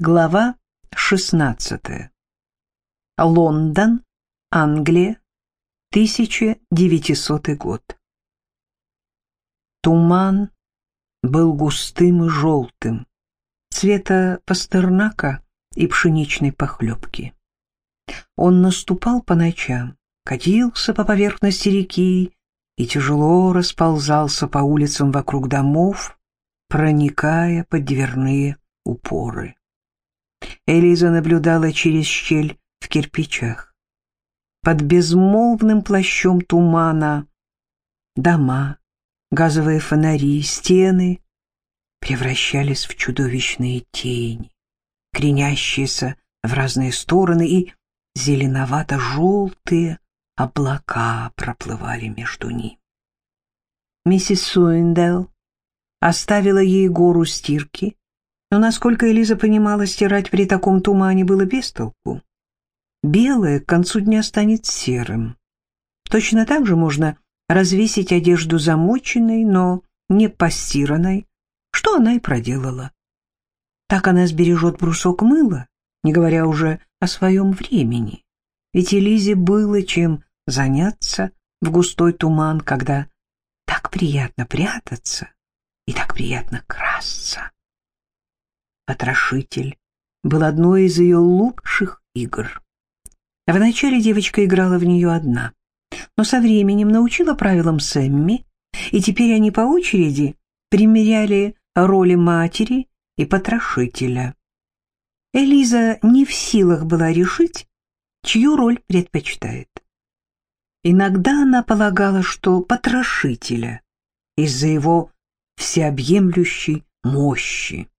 Глава 16. Лондон, Англия, 1900 год. Туман был густым и желтым, цвета пастернака и пшеничной похлебки. Он наступал по ночам, катился по поверхности реки и тяжело расползался по улицам вокруг домов, проникая под дверные упоры. Элиза наблюдала через щель в кирпичах. Под безмолвным плащом тумана дома, газовые фонари, стены превращались в чудовищные тени, кренящиеся в разные стороны, и зеленовато-желтые облака проплывали между ними. Миссис Суиндел оставила ей гору стирки, но, насколько Элиза понимала, стирать при таком тумане было без толку. Белое к концу дня станет серым. Точно так же можно развесить одежду замоченной, но не постиранной, что она и проделала. Так она сбережет брусок мыла, не говоря уже о своем времени. Ведь Элизе было чем заняться в густой туман, когда так приятно прятаться и так приятно красться. «Потрошитель» был одной из ее лучших игр. Вначале девочка играла в нее одна, но со временем научила правилам Сэмми, и теперь они по очереди примеряли роли матери и потрошителя. Элиза не в силах была решить, чью роль предпочитает. Иногда она полагала, что потрошителя из-за его всеобъемлющей мощи.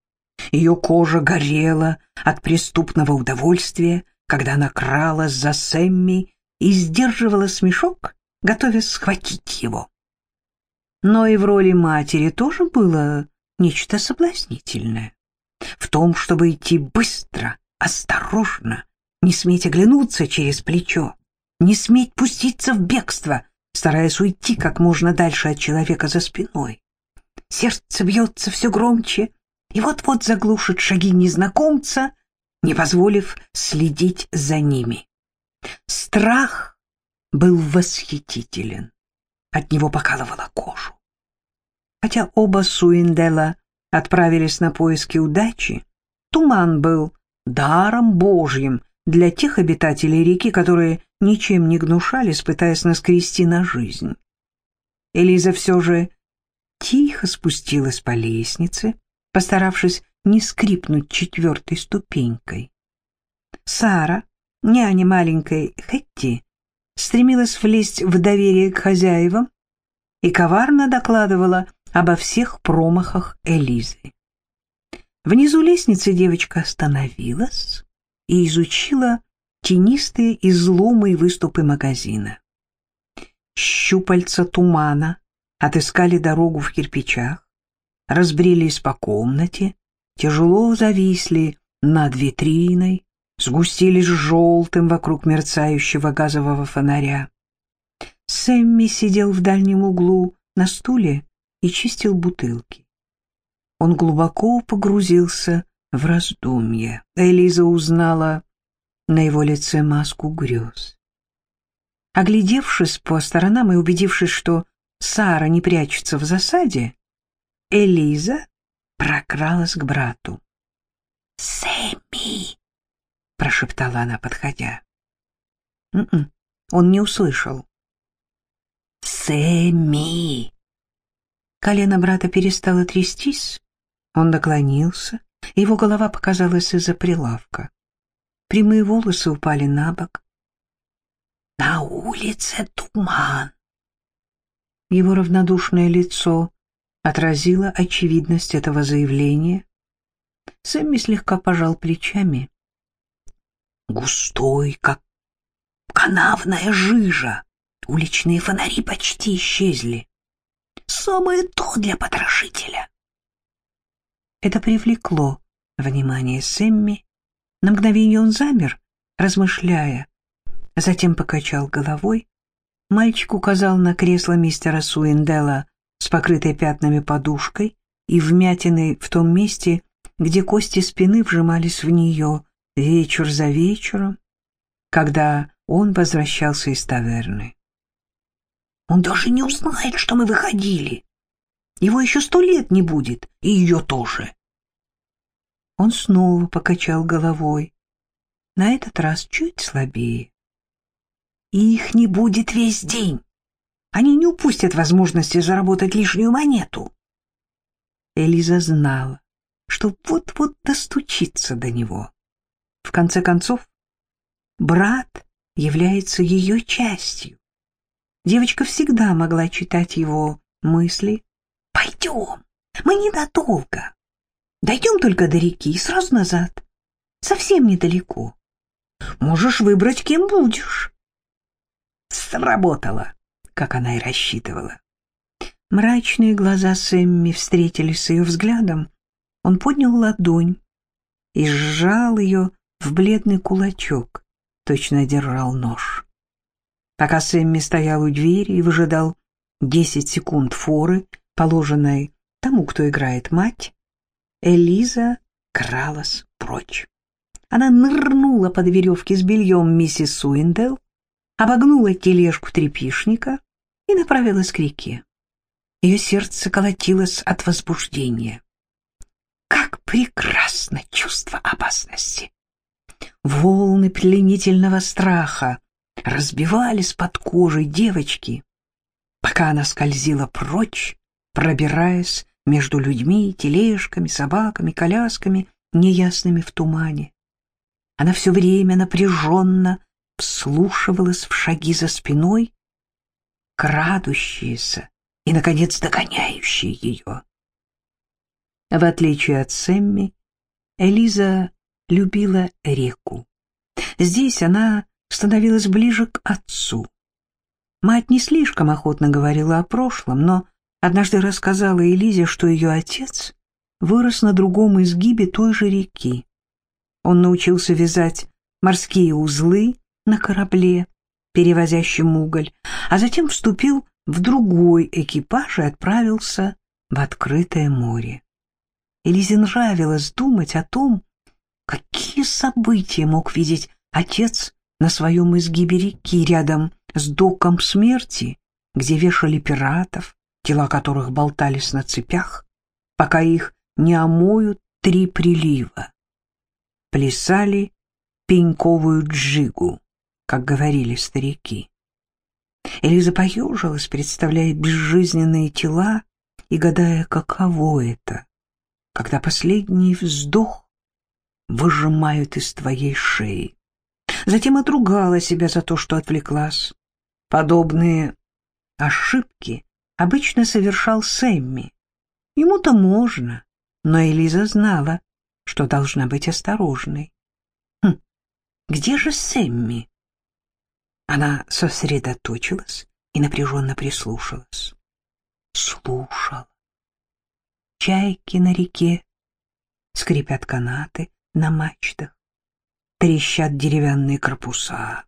Ее кожа горела от преступного удовольствия, когда она кралась за Сэмми и сдерживала смешок, готовясь схватить его. Но и в роли матери тоже было нечто соблазнительное. В том, чтобы идти быстро, осторожно, не сметь оглянуться через плечо, не сметь пуститься в бегство, стараясь уйти как можно дальше от человека за спиной. Сердце бьется все громче, и вот-вот заглушит шаги незнакомца, не позволив следить за ними. Страх был восхитителен, от него покалывала кожу. Хотя оба Суиндела отправились на поиски удачи, туман был даром Божьим для тех обитателей реки, которые ничем не гнушались, пытаясь наскрести на жизнь. Элиза все же тихо спустилась по лестнице, постаравшись не скрипнуть четвертой ступенькой. Сара, няня маленькой Хетти, стремилась влезть в доверие к хозяевам и коварно докладывала обо всех промахах Элизы. Внизу лестницы девочка остановилась и изучила тенистые изломы и выступы магазина. Щупальца тумана отыскали дорогу в кирпичах, разбрелись по комнате, тяжело зависли над витриной, сгустились желтым вокруг мерцающего газового фонаря. Сэмми сидел в дальнем углу на стуле и чистил бутылки. Он глубоко погрузился в раздумье. Элиза узнала на его лице маску грез. Оглядевшись по сторонам и убедившись, что Сара не прячется в засаде, Элиза прокралась к брату. «Сэмми!» — прошептала она, подходя. Н «М-м», -н, он не услышал. «Сэмми!» Колено брата перестало трястись, он наклонился, его голова показалась из-за прилавка. Прямые волосы упали на бок. «На улице туман!» Его равнодушное лицо отразила очевидность этого заявления. Сэмми слегка пожал плечами. Густой, как канавная жижа. Уличные фонари почти исчезли. Самое то для потрошителя. Это привлекло внимание Сэмми. На мгновение он замер, размышляя, затем покачал головой. Мальчик указал на кресло мистера Суиндела с покрытой пятнами подушкой и вмятиной в том месте, где кости спины вжимались в нее вечер за вечером, когда он возвращался из таверны. Он даже не узнает, что мы выходили. Его еще сто лет не будет, и ее тоже. Он снова покачал головой, на этот раз чуть слабее. Их не будет весь день. Они не упустят возможности заработать лишнюю монету. Элиза знала, что вот-вот достучится до него. В конце концов, брат является ее частью. Девочка всегда могла читать его мысли. «Пойдем, мы ненадолго. Дойдем только до реки и сразу назад. Совсем недалеко. Можешь выбрать, кем будешь». Сработало, как она и рассчитывала. Мрачные глаза Сэмми встретились с ее взглядом. Он поднял ладонь и сжал ее в бледный кулачок, точно держал нож. Пока Сэмми стоял у двери и выжидал десять секунд форы, положенной тому, кто играет мать, Элиза кралась прочь. Она нырнула под веревки с бельем миссис Суиндел, обогнула тележку трепишника и направилась к реке. Ее сердце колотилось от возбуждения. Как прекрасно чувство опасности! Волны пленительного страха разбивались под кожей девочки, пока она скользила прочь, пробираясь между людьми, тележками, собаками, колясками, неясными в тумане. Она все время напряженно вслушивалась в шаги за спиной, крадущиеся и, наконец, догоняющие ее. В отличие от Сэмми, Элиза любила реку. Здесь она становилась ближе к отцу. Мать не слишком охотно говорила о прошлом, но однажды рассказала Элизе, что ее отец вырос на другом изгибе той же реки. Он научился вязать морские узлы на корабле, перевозящем уголь, а затем вступил в другой экипаж и отправился в открытое море. Элизе нравилось думать о том, какие события мог видеть отец на своем изгибе реки рядом с доком смерти, где вешали пиратов, тела которых болтались на цепях, пока их не омоют три прилива. Плясали пеньковую джигу, как говорили старики. Элиза поежилась, представляя безжизненные тела и гадая, каково это, когда последний вздох выжимают из твоей шеи. Затем отругала себя за то, что отвлеклась. Подобные ошибки обычно совершал Сэмми. Ему-то можно, но Элиза знала, что должна быть осторожной. Хм, где же Сэмми? Она сосредоточилась и напряженно прислушалась. Слушала. Чайки на реке, скрипят канаты на мачтах, трещат деревянные корпуса.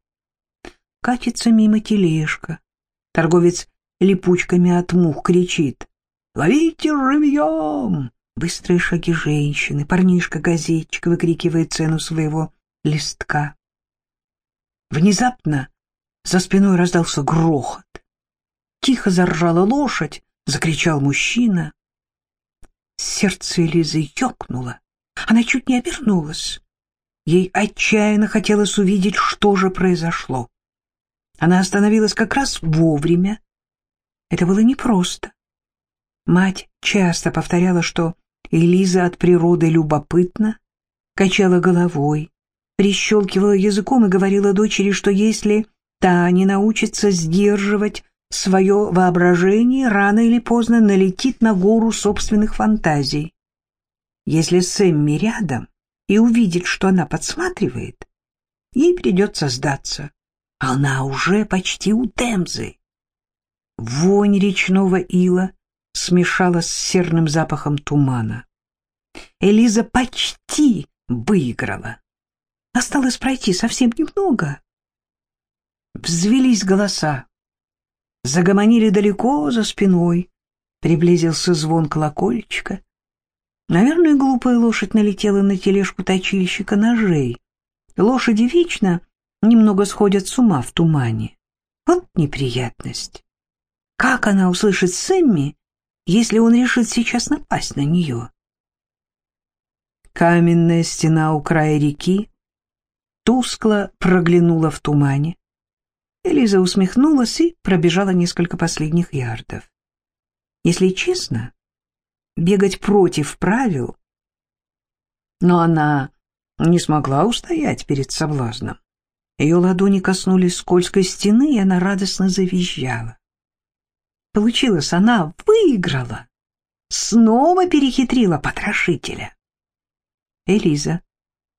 Катится мимо тележка. Торговец липучками от мух кричит «Ловите живьем!» Быстрые шаги женщины, парнишка-газетчик выкрикивает цену своего листка. Внезапно за спиной раздался грохот. Тихо заржала лошадь, закричал мужчина. Сердце Элизы ёкнуло. Она чуть не обернулась. Ей отчаянно хотелось увидеть, что же произошло. Она остановилась как раз вовремя. Это было непросто. Мать часто повторяла, что Элиза от природы любопытна, качала головой, прищелкивала языком и говорила дочери, что если та не научится сдерживать свое воображение, рано или поздно налетит на гору собственных фантазий. Если Сэмми рядом и увидит, что она подсматривает, ей придется сдаться. Она уже почти у Темзы. Вонь речного ила смешалась с серным запахом тумана. Элиза почти выиграла. Осталось пройти совсем немного. Взвелись голоса. Загомонили далеко за спиной. Приблизился звон колокольчика. Наверное, глупая лошадь налетела на тележку точильщика ножей. Лошади вечно немного сходят с ума в тумане. Вот неприятность. Как она услышит Сэмми, если он решит сейчас напасть на нее? Каменная стена у края реки тускло проглянула в тумане. Элиза усмехнулась и пробежала несколько последних ярдов. Если честно, бегать против правил, но она не смогла устоять перед соблазном. Ее ладони коснулись скользкой стены, и она радостно завизжала. Получилось, она выиграла, снова перехитрила потрошителя. Элиза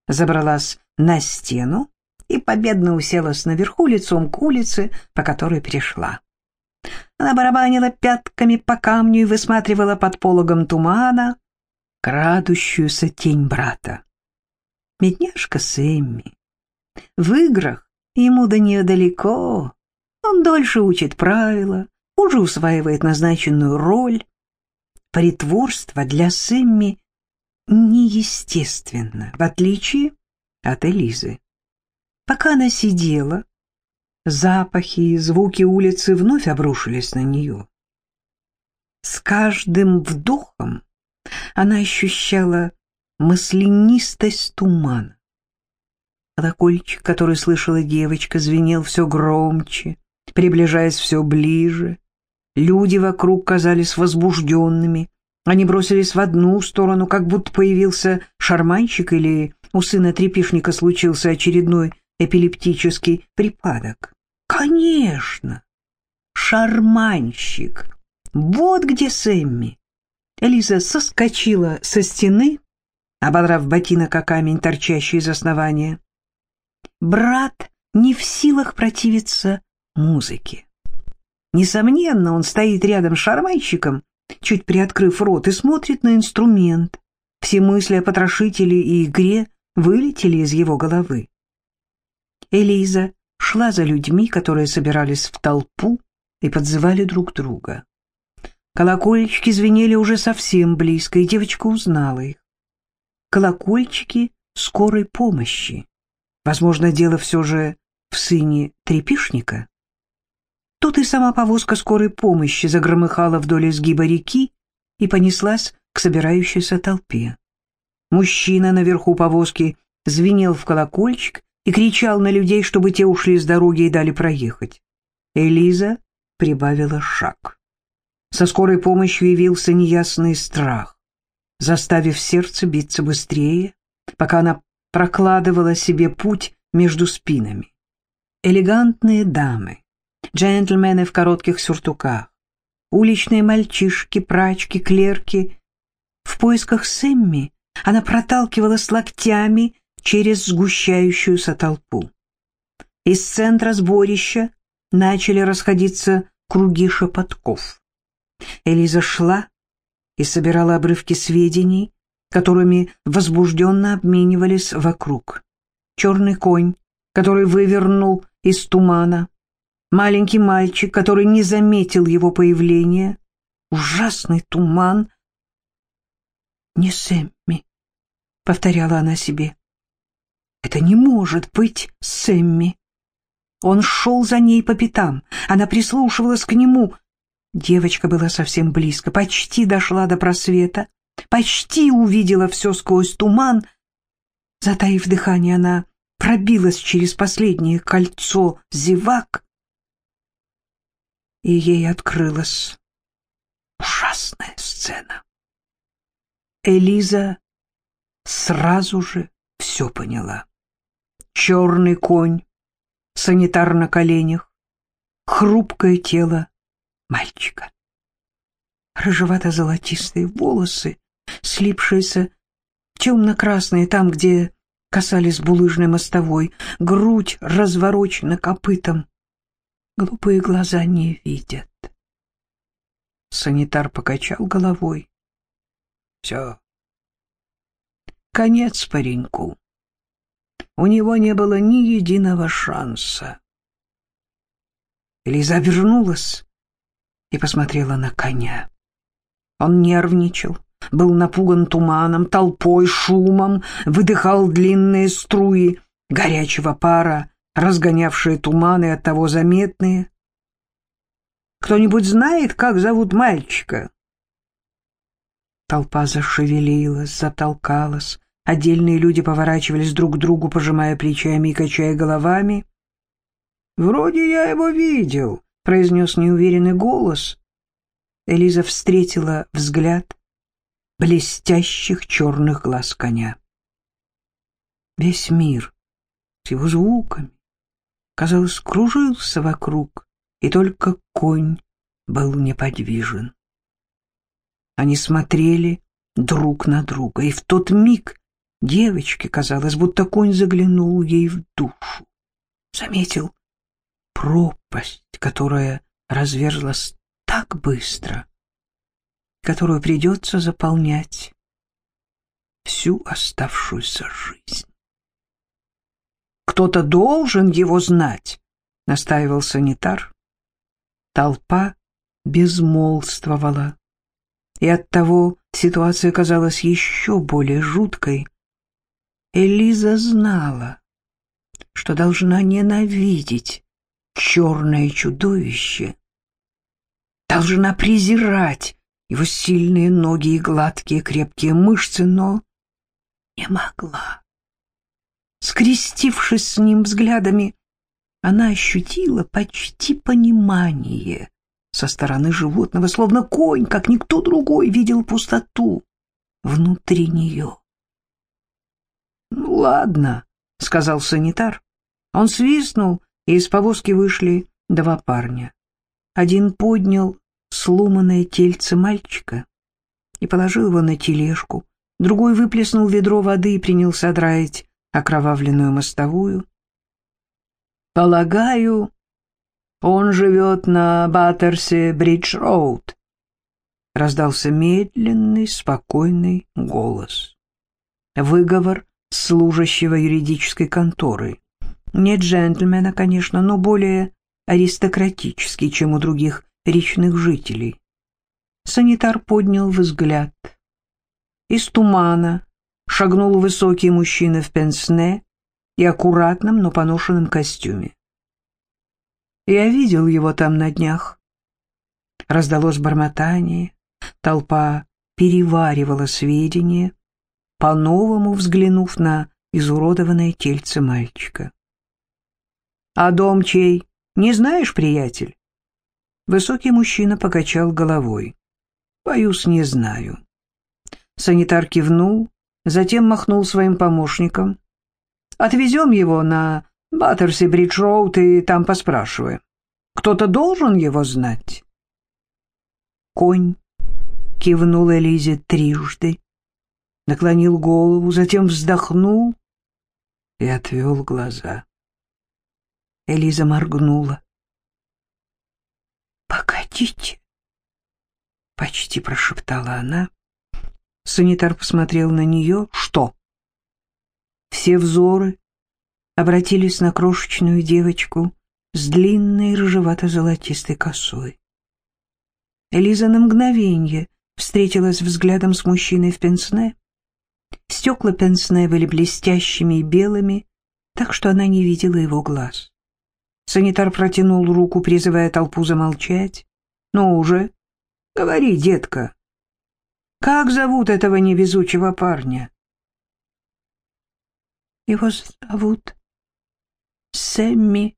забралась на стену и победно уселась наверху лицом к улице, по которой пришла. Она барабанила пятками по камню и высматривала под пологом тумана крадущуюся тень брата. Медняшка Сэмми. В играх ему до нее далеко. Он дольше учит правила, уже усваивает назначенную роль. Притворство для Сэмми неестественно, в отличие от Элизы. Пока она сидела, запахи и звуки улицы вновь обрушились на нее. С каждым вдохом она ощущала маслянистость тумана. Колокольчик, который слышала девочка, звенел все громче, приближаясь все ближе. Люди вокруг казались возбужденными. Они бросились в одну сторону, как будто появился шарманщик или у сына трепишника случился очередной эпилептический припадок. Конечно, шарманщик. Вот где Сэмми. Элиза соскочила со стены, ободрав ботинок о камень, торчащий из основания. Брат не в силах противиться музыке. Несомненно, он стоит рядом с шарманщиком, чуть приоткрыв рот, и смотрит на инструмент. Все мысли о потрошителе и игре вылетели из его головы. Элиза шла за людьми, которые собирались в толпу и подзывали друг друга. Колокольчики звенели уже совсем близко, и девочка узнала их. Колокольчики скорой помощи. Возможно, дело все же в сыне трепишника. Тут и сама повозка скорой помощи загромыхала вдоль изгиба реки и понеслась к собирающейся толпе. Мужчина наверху повозки звенел в колокольчик и кричал на людей, чтобы те ушли с дороги и дали проехать. Элиза прибавила шаг. Со скорой помощью явился неясный страх, заставив сердце биться быстрее, пока она прокладывала себе путь между спинами. Элегантные дамы, джентльмены в коротких сюртуках, уличные мальчишки, прачки, клерки. В поисках Сэмми она проталкивалась локтями через сгущающуюся толпу. Из центра сборища начали расходиться круги шепотков. Элиза шла и собирала обрывки сведений, которыми возбужденно обменивались вокруг. Черный конь, который вывернул из тумана, маленький мальчик, который не заметил его появления, ужасный туман. «Не Сэмми», — повторяла она себе. Это не может быть Сэмми. Он шел за ней по пятам. Она прислушивалась к нему. Девочка была совсем близко, почти дошла до просвета, почти увидела все сквозь туман. Затаив дыхание, она пробилась через последнее кольцо зевак, и ей открылась ужасная сцена. Элиза сразу же все поняла черный конь, санитар на коленях, хрупкое тело мальчика. Рыжевато-золотистые волосы, слипшиеся темно-красные там, где касались булыжной мостовой, грудь разворочена копытом. Глупые глаза не видят. Санитар покачал головой. Все. Конец пареньку у него не было ни единого шанса. Лиза вернулась и посмотрела на коня. Он нервничал, был напуган туманом, толпой, шумом, выдыхал длинные струи горячего пара, разгонявшие туманы от того заметные. «Кто-нибудь знает, как зовут мальчика?» Толпа зашевелилась, затолкалась. Отдельные люди поворачивались друг к другу, пожимая плечами и качая головами. «Вроде я его видел», — произнес неуверенный голос. Элиза встретила взгляд блестящих черных глаз коня. Весь мир с его звуками, казалось, кружился вокруг, и только конь был неподвижен. Они смотрели друг на друга, и в тот миг девочке казалось, будто конь заглянул ей в душу. Заметил пропасть, которая разверзлась так быстро, которую придется заполнять всю оставшуюся жизнь. «Кто-то должен его знать», — настаивал санитар. Толпа безмолвствовала и оттого ситуация казалась еще более жуткой. Элиза знала, что должна ненавидеть черное чудовище, должна презирать его сильные ноги и гладкие крепкие мышцы, но не могла. Скрестившись с ним взглядами, она ощутила почти понимание со стороны животного, словно конь, как никто другой, видел пустоту внутри нее. «Ну ладно», — сказал санитар. Он свистнул, и из повозки вышли два парня. Один поднял сломанное тельце мальчика и положил его на тележку, другой выплеснул ведро воды и принялся драить окровавленную мостовую. «Полагаю, он живет на Баттерсе Бридж-Роуд», — раздался медленный, спокойный голос. Выговор служащего юридической конторы. Не джентльмена, конечно, но более аристократический, чем у других речных жителей. Санитар поднял взгляд. Из тумана шагнул высокий мужчина в пенсне и аккуратном, но поношенном костюме. Я видел его там на днях. Раздалось бормотание, толпа переваривала сведения, по-новому взглянув на изуродованное тельце мальчика. «А дом чей? Не знаешь, приятель?» Высокий мужчина покачал головой. «Боюсь, не знаю». Санитар кивнул, затем махнул своим помощникам. «Отвезем его на Баттерси Бридж-Роуд и там поспрашиваем. Кто-то должен его знать. Конь кивнул Элизе трижды, наклонил голову, затем вздохнул и отвел глаза. Элиза моргнула. «Погодите!» — почти прошептала она. Санитар посмотрел на нее. «Что?» Все взоры обратились на крошечную девочку с длинной рыжевато-золотистой косой. Элиза на мгновенье встретилась взглядом с мужчиной в пенсне. Стекла пенсне были блестящими и белыми, так что она не видела его глаз. Санитар протянул руку, призывая толпу замолчать. «Ну уже, говори, детка, как зовут этого невезучего парня?» «Его зовут Сэмми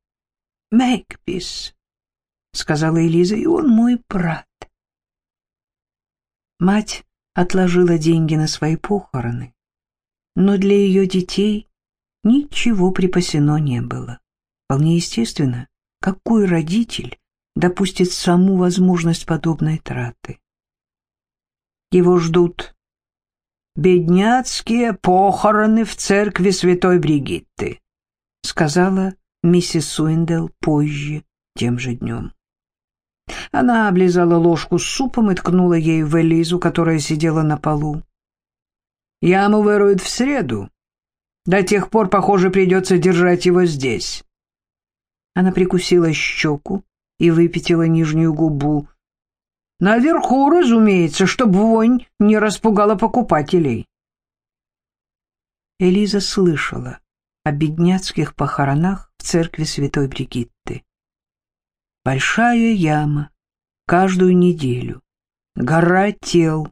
Мэкпис», — сказала Элиза, — «и он мой брат». Мать отложила деньги на свои похороны, но для ее детей ничего припасено не было. Вполне естественно, какой родитель допустит саму возможность подобной траты. Его ждут бедняцкие похороны в церкви святой Бригитты сказала миссис Суиндел позже, тем же днем. Она облизала ложку с супом и ткнула ею в Элизу, которая сидела на полу. «Яму выруют в среду. До тех пор, похоже, придется держать его здесь». Она прикусила щеку и выпятила нижнюю губу. Наверху, разумеется, чтобы вонь не распугала покупателей. Элиза слышала о бедняцких похоронах в церкви Святой Бригитты. Большая яма каждую неделю, гора тел,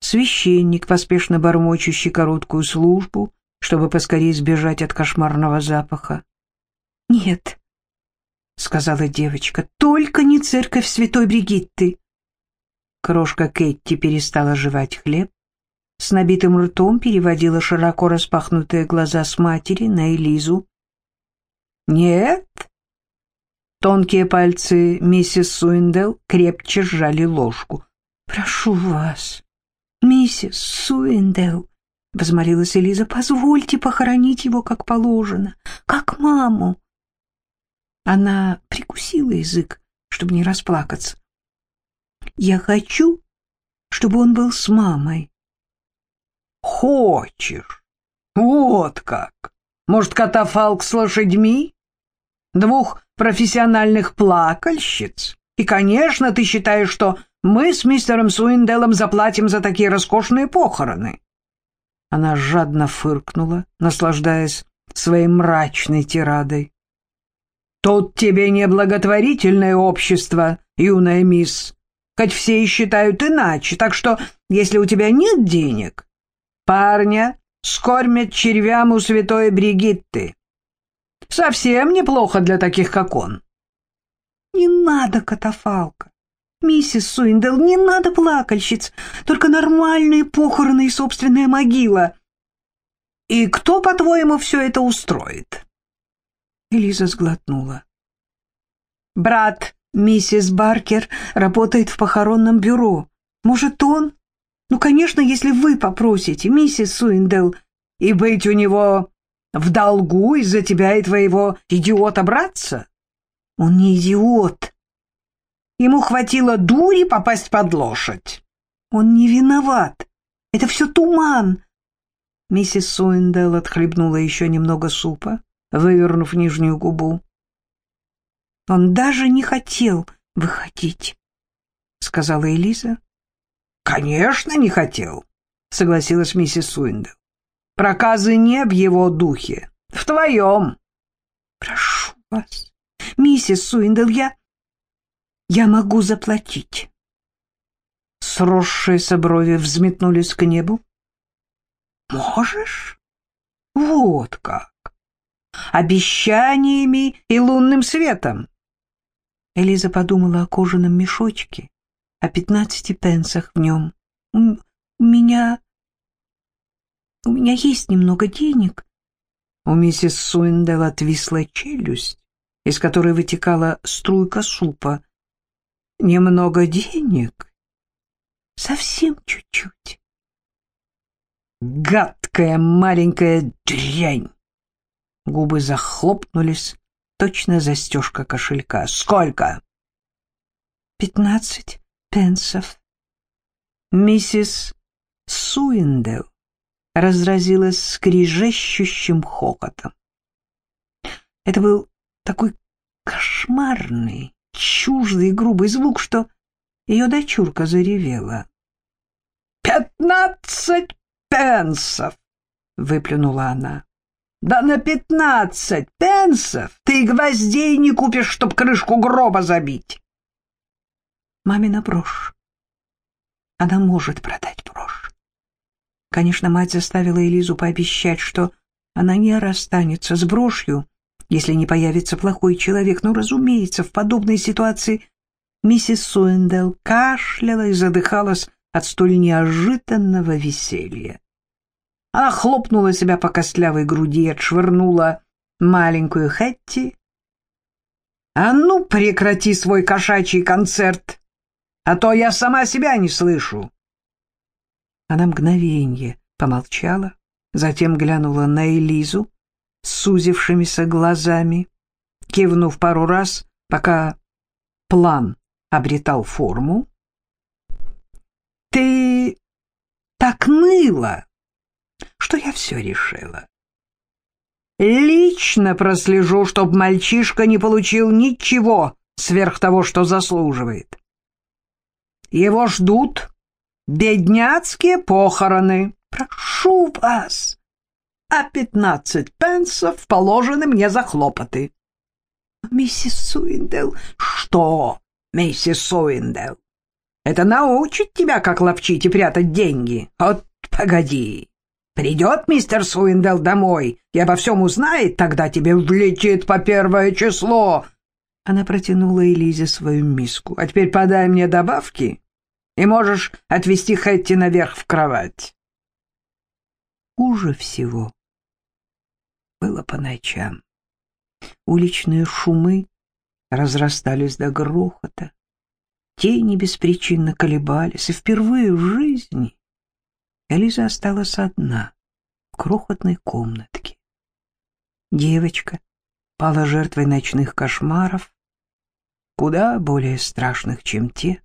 священник, поспешно бормочущий короткую службу, чтобы поскорее сбежать от кошмарного запаха. «Нет», — сказала девочка, — «только не церковь Святой Бригитты». Крошка Кэтти перестала жевать хлеб, с набитым ртом переводила широко распахнутые глаза с матери на Элизу. «Нет?» Тонкие пальцы миссис Суиндел крепче сжали ложку. «Прошу вас, миссис Суиндел», — возмолилась Элиза, — «позвольте похоронить его как положено, как маму». Она прикусила язык, чтобы не расплакаться. «Я хочу, чтобы он был с мамой». «Хочешь? Вот как! Может, катафалк с лошадьми? Двух профессиональных плакальщиц? И, конечно, ты считаешь, что мы с мистером Суинделом заплатим за такие роскошные похороны?» Она жадно фыркнула, наслаждаясь своей мрачной тирадой. Тут тебе не благотворительное общество, юная мисс, хоть все и считают иначе, так что, если у тебя нет денег, парня скормят червям у святой Бригитты. Совсем неплохо для таких, как он. Не надо катафалка. Миссис Суиндел, не надо плакальщиц, только нормальные похороны и собственная могила. И кто, по-твоему, все это устроит? Элиза сглотнула. «Брат миссис Баркер работает в похоронном бюро. Может, он? Ну, конечно, если вы попросите, миссис Суиндел, и быть у него в долгу из-за тебя и твоего идиота-братца? Он не идиот. Ему хватило дури попасть под лошадь. Он не виноват. Это все туман. Миссис Суиндел отхлебнула еще немного супа вывернув нижнюю губу. «Он даже не хотел выходить», — сказала Элиза. «Конечно, не хотел», — согласилась миссис Суиндел. «Проказы не в его духе, в твоем». «Прошу вас, миссис Суиндел, я... я могу заплатить». Сросшиеся брови взметнулись к небу. «Можешь? Вот как!» обещаниями и лунным светом. Элиза подумала о кожаном мешочке, о пятнадцати пенсах в нем. «У меня... у меня есть немного денег». У миссис Суиндел отвисла челюсть, из которой вытекала струйка супа. «Немного денег?» «Совсем чуть-чуть». «Гадкая маленькая дрянь!» Губы захлопнулись, точно застежка кошелька. «Сколько?» «Пятнадцать пенсов». Миссис Суиндел разразилась скрижещущим хохотом. Это был такой кошмарный, чуждый грубый звук, что ее дочурка заревела. «Пятнадцать пенсов!» — выплюнула она. Да на пятнадцать пенсов ты гвоздей не купишь, чтоб крышку гроба забить. Мамина брошь. Она может продать брошь. Конечно, мать заставила Элизу пообещать, что она не расстанется с брошью, если не появится плохой человек. Но, разумеется, в подобной ситуации миссис Суэндел кашляла и задыхалась от столь неожиданного веселья. Она хлопнула себя по костлявой груди и отшвырнула маленькую Хэтти. «А ну, прекрати свой кошачий концерт, а то я сама себя не слышу!» Она мгновенье помолчала, затем глянула на Элизу с сузившимися глазами, кивнув пару раз, пока план обретал форму. «Ты так ныла!» что я все решила. Лично прослежу, чтоб мальчишка не получил ничего сверх того, что заслуживает. Его ждут бедняцкие похороны. Прошу вас, а пятнадцать пенсов положены мне за хлопоты. Миссис Суиндел, что, миссис Суиндел? Это научит тебя, как ловчить и прятать деньги. Вот погоди. Придет мистер Суиндел домой и обо всем узнает, тогда тебе влетит по первое число. Она протянула Элизе свою миску. А теперь подай мне добавки, и можешь отвезти Хэтти наверх в кровать. Хуже всего было по ночам. Уличные шумы разрастались до грохота. Тени беспричинно колебались, и впервые в жизни Элиза осталась одна в крохотной комнатке. Девочка пала жертвой ночных кошмаров, куда более страшных, чем те,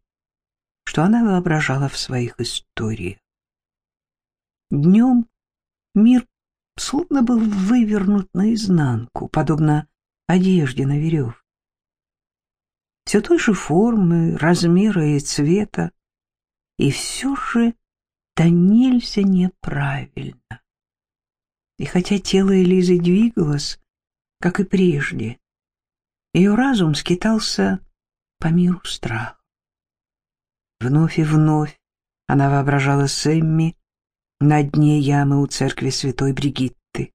что она воображала в своих историях. Днем мир словно был вывернут наизнанку, подобно одежде на веревке. Все той же формы, размера и цвета, и все же да нельзя неправильно. И хотя тело Элизы двигалось, как и прежде, ее разум скитался по миру страха. Вновь и вновь она воображала Сэмми на дне ямы у церкви святой Бригитты.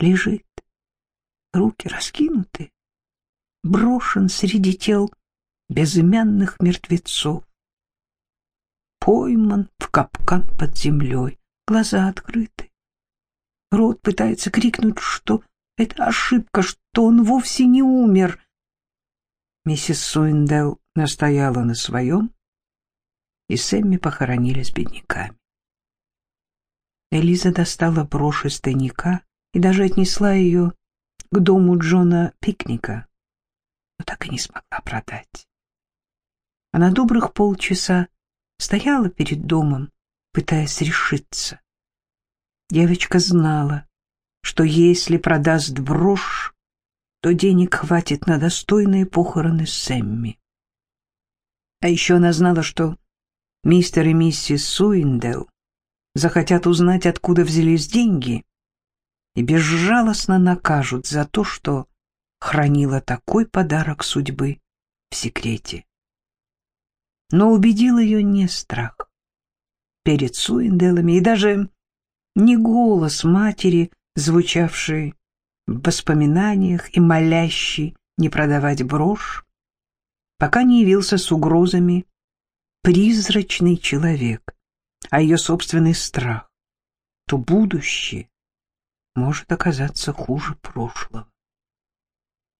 Лежит, руки раскинуты, брошен среди тел безымянных мертвецов. Пойман в капкан под землей, глаза открыты. Рот пытается крикнуть, что это ошибка, что он вовсе не умер. Миссис Суиндел настояла на своем, и Сэмми похоронили с бедняками. Элиза достала брошь из тайника и даже отнесла ее к дому Джона Пикника, но так и не смогла продать. Она добрых полчаса стояла перед домом, пытаясь решиться. Девочка знала, что если продаст брошь, то денег хватит на достойные похороны Сэмми. А еще она знала, что мистер и миссис Суиндел захотят узнать, откуда взялись деньги, и безжалостно накажут за то, что хранила такой подарок судьбы в секрете. Но убедил ее не страх перед Суинделами и даже не голос матери, звучавший в воспоминаниях и молящий не продавать брошь, пока не явился с угрозами призрачный человек, а ее собственный страх, то будущее может оказаться хуже прошлого.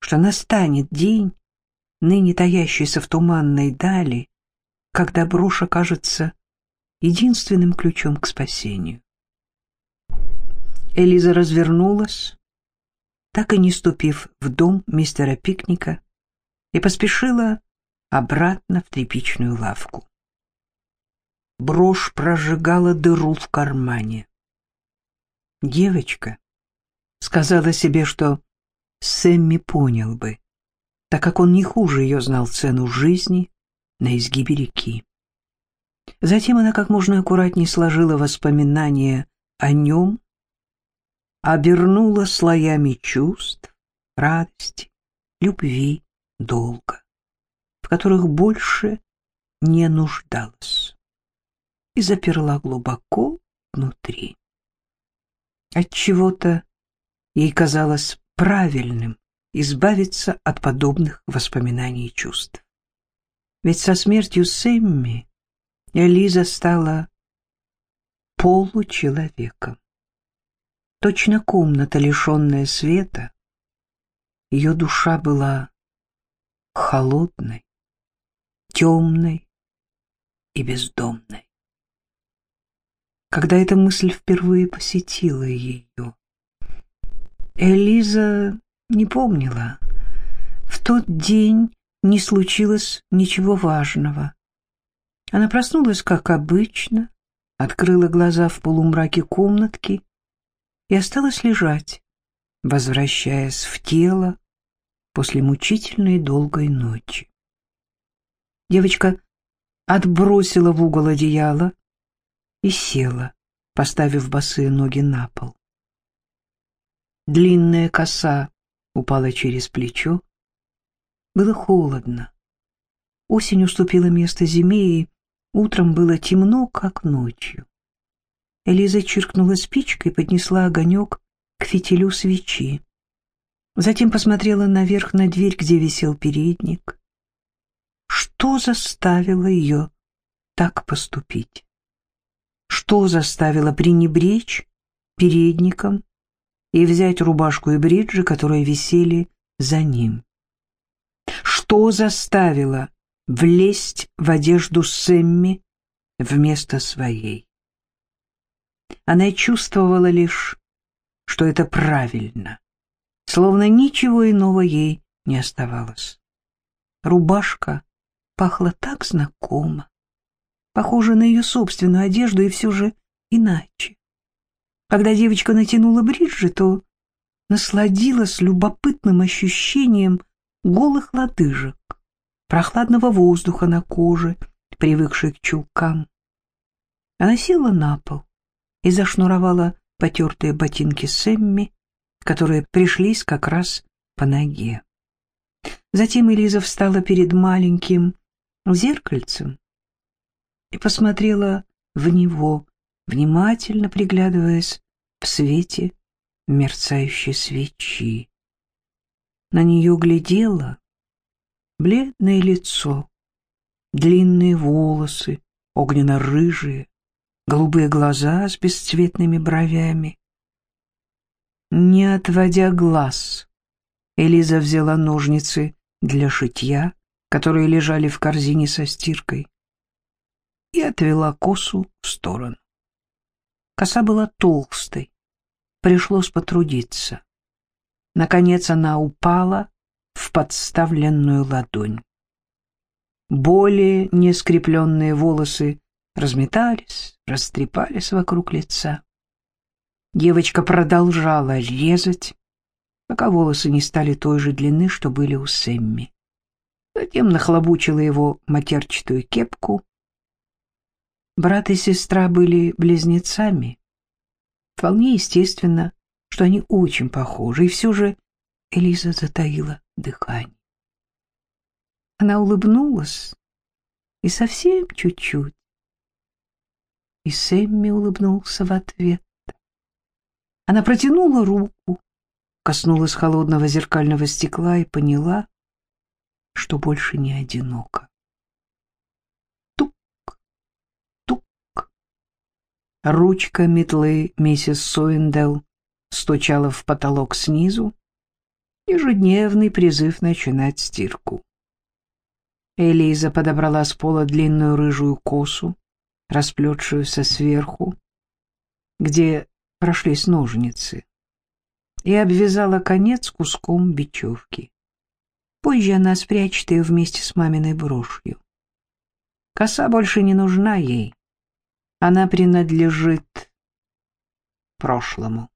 Что настанет день, ныне таящийся в туманной дали, когда брошь окажется единственным ключом к спасению. Элиза развернулась, так и не ступив в дом мистера Пикника, и поспешила обратно в тряпичную лавку брошь прожигала дыру в кармане. Девочка сказала себе, что Сэмми понял бы, так как он не хуже ее знал цену жизни на изгибе реки. Затем она как можно аккуратнее сложила воспоминания о нем, обернула слоями чувств, радости, любви, долга, в которых больше не нуждалась и заперла глубоко внутри. От чего-то ей казалось правильным избавиться от подобных воспоминаний и чувств. Ведь со смертью Сэмми Элиза стала получеловеком. Точно комната, лишенная света, ее душа была холодной, темной и бездомной когда эта мысль впервые посетила ее. Элиза не помнила. В тот день не случилось ничего важного. Она проснулась, как обычно, открыла глаза в полумраке комнатки и осталась лежать, возвращаясь в тело после мучительной долгой ночи. Девочка отбросила в угол одеяло и села, поставив босые ноги на пол. Длинная коса упала через плечо. Было холодно. Осень уступила место зиме, и утром было темно, как ночью. Элиза чиркнула спичкой и поднесла огонек к фитилю свечи. Затем посмотрела наверх на дверь, где висел передник. Что заставило ее так поступить? Что заставило пренебречь передником и взять рубашку и бриджи, которые висели за ним? Что заставило влезть в одежду Сэмми вместо своей? Она чувствовала лишь, что это правильно, словно ничего иного ей не оставалось. Рубашка пахла так знакомо, похожа на ее собственную одежду и все же иначе. Когда девочка натянула бриджи, то насладилась любопытным ощущением голых лодыжек, прохладного воздуха на коже, привыкшей к чулкам. Она села на пол и зашнуровала потертые ботинки Сэмми, которые пришлись как раз по ноге. Затем Элиза встала перед маленьким зеркальцем и посмотрела в него, внимательно приглядываясь в свете мерцающей свечи. На нее глядело бледное лицо, длинные волосы, огненно-рыжие, голубые глаза с бесцветными бровями. Не отводя глаз, Элиза взяла ножницы для шитья, которые лежали в корзине со стиркой, и отвела косу в сторону. Коса была толстой, пришлось потрудиться. Наконец она упала в подставленную ладонь. Более нескрепленные волосы разметались, растрепались вокруг лица. Девочка продолжала резать, пока волосы не стали той же длины, что были у Сэмми. Затем нахлобучила его матерчатую кепку. Брат и сестра были близнецами. Вполне естественно, что они очень похожи, и все же Элиза затаила дыхание. Она улыбнулась, и совсем чуть-чуть. И Сэмми улыбнулся в ответ. Она протянула руку, коснулась холодного зеркального стекла и поняла, что больше не одиноко. Ручка метлы миссис Суиндел стучала в потолок снизу. Ежедневный призыв начинать стирку. Элиза подобрала с пола длинную рыжую косу, расплетшуюся сверху, где прошлись ножницы, и обвязала конец куском бечевки. Позже она спрячет ее вместе с маминой брошью. Коса больше не нужна ей. Она принадлежит прошлому.